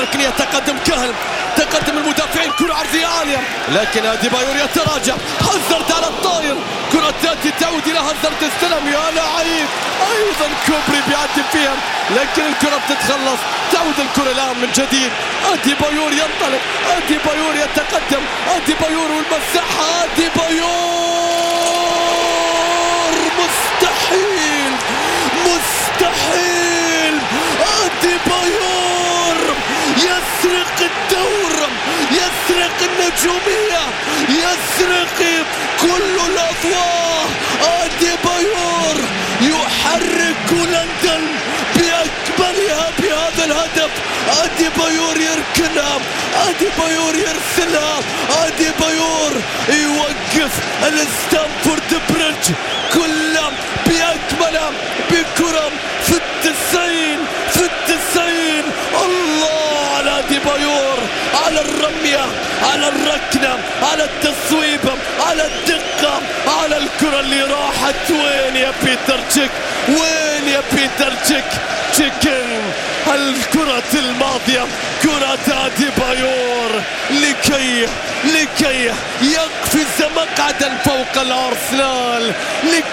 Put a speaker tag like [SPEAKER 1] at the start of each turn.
[SPEAKER 1] لكن يتقدم كهل. تقدم المدافعين. كرة عرضية عالية. لكن ادي بايور يتراجع. هازارد على الطاير. كرة تأتي تعود إلى هازارد استلم يا لعيب. أيضا كوبري بيعدي فيها. لكن الكرة بتتخلص. تعود الكرة الآن من جديد. ادي بايور ينطلق. ادي بايور يتقدم. ادي بايور والمساحة. ادي يسرق الدور يسرق النجومية يسرق كل الأضواء. آدي بايور يحرك لندن بأكملها بهذا الهدف. آدي بايور يركنها آدي بايور يرسلها آدي بايور يوقف الستانفورد بريدج على الرمية على الركنة على التصويبة على الدقة على الكرة اللي راحت. وين يا بيتر تشيك؟ وين يا بيتر تشيك؟ تشيكن الكرة الماضية كرة ادي بايور. لكي لكي يقفز مقعدا فوق الأرسنال. لكي